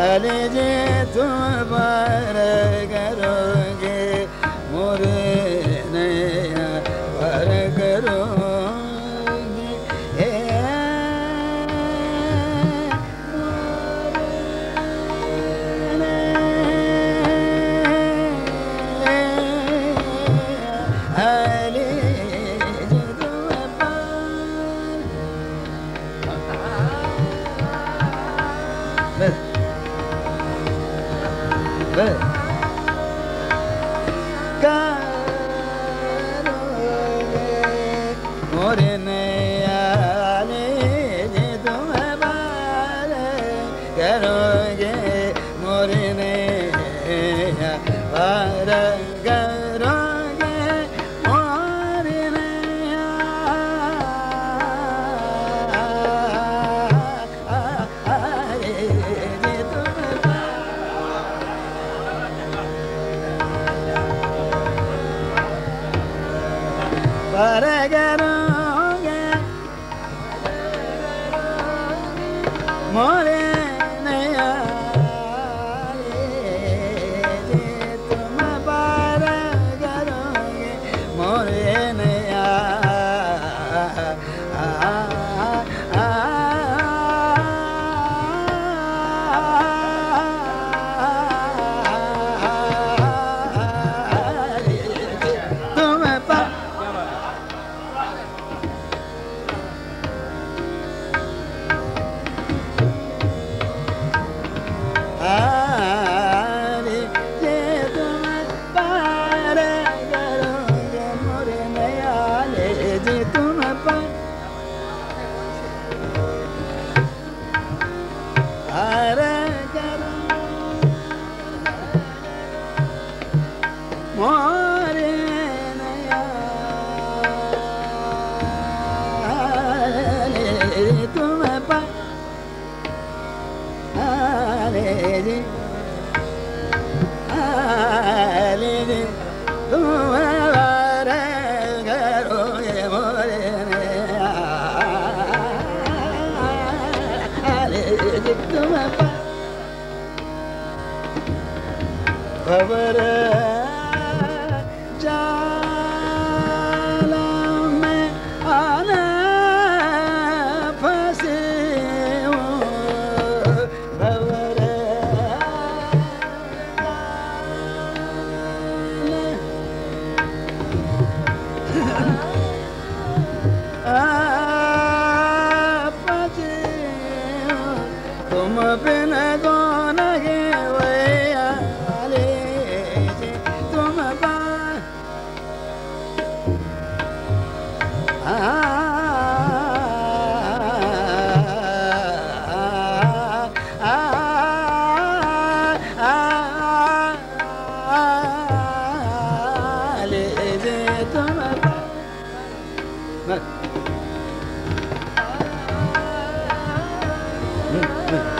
Ali jitu bare खबर जाला 嗯嗯。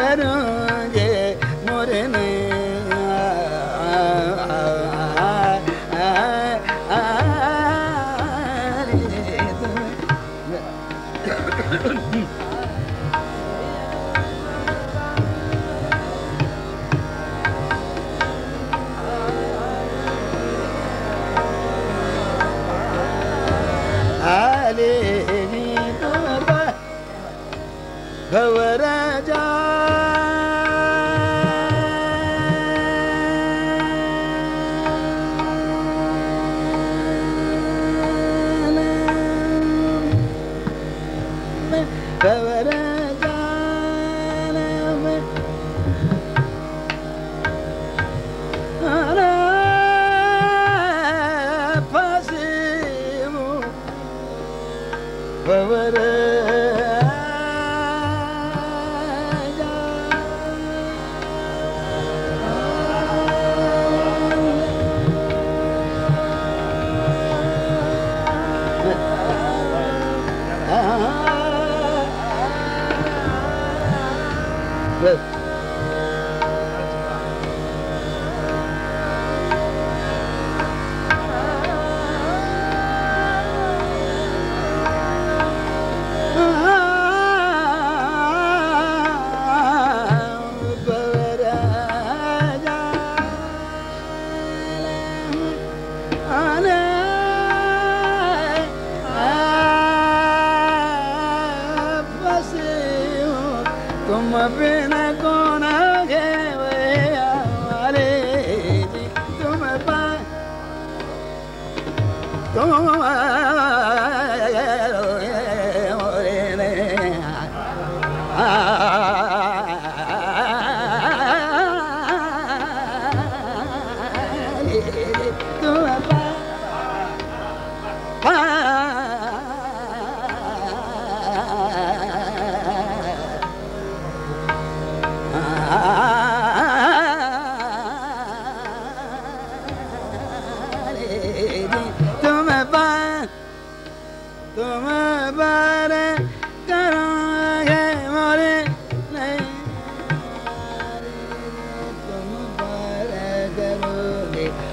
करूँगे मुरने Go, go, go, go, go,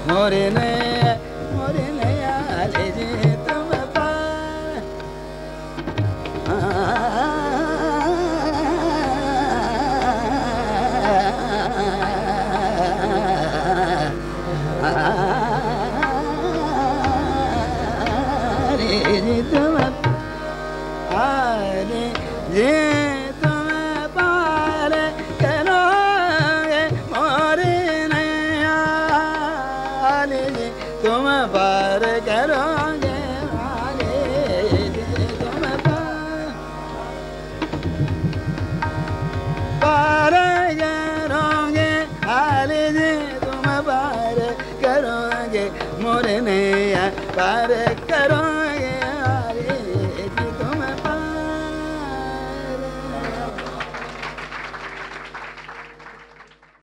मोरे नहीं caer.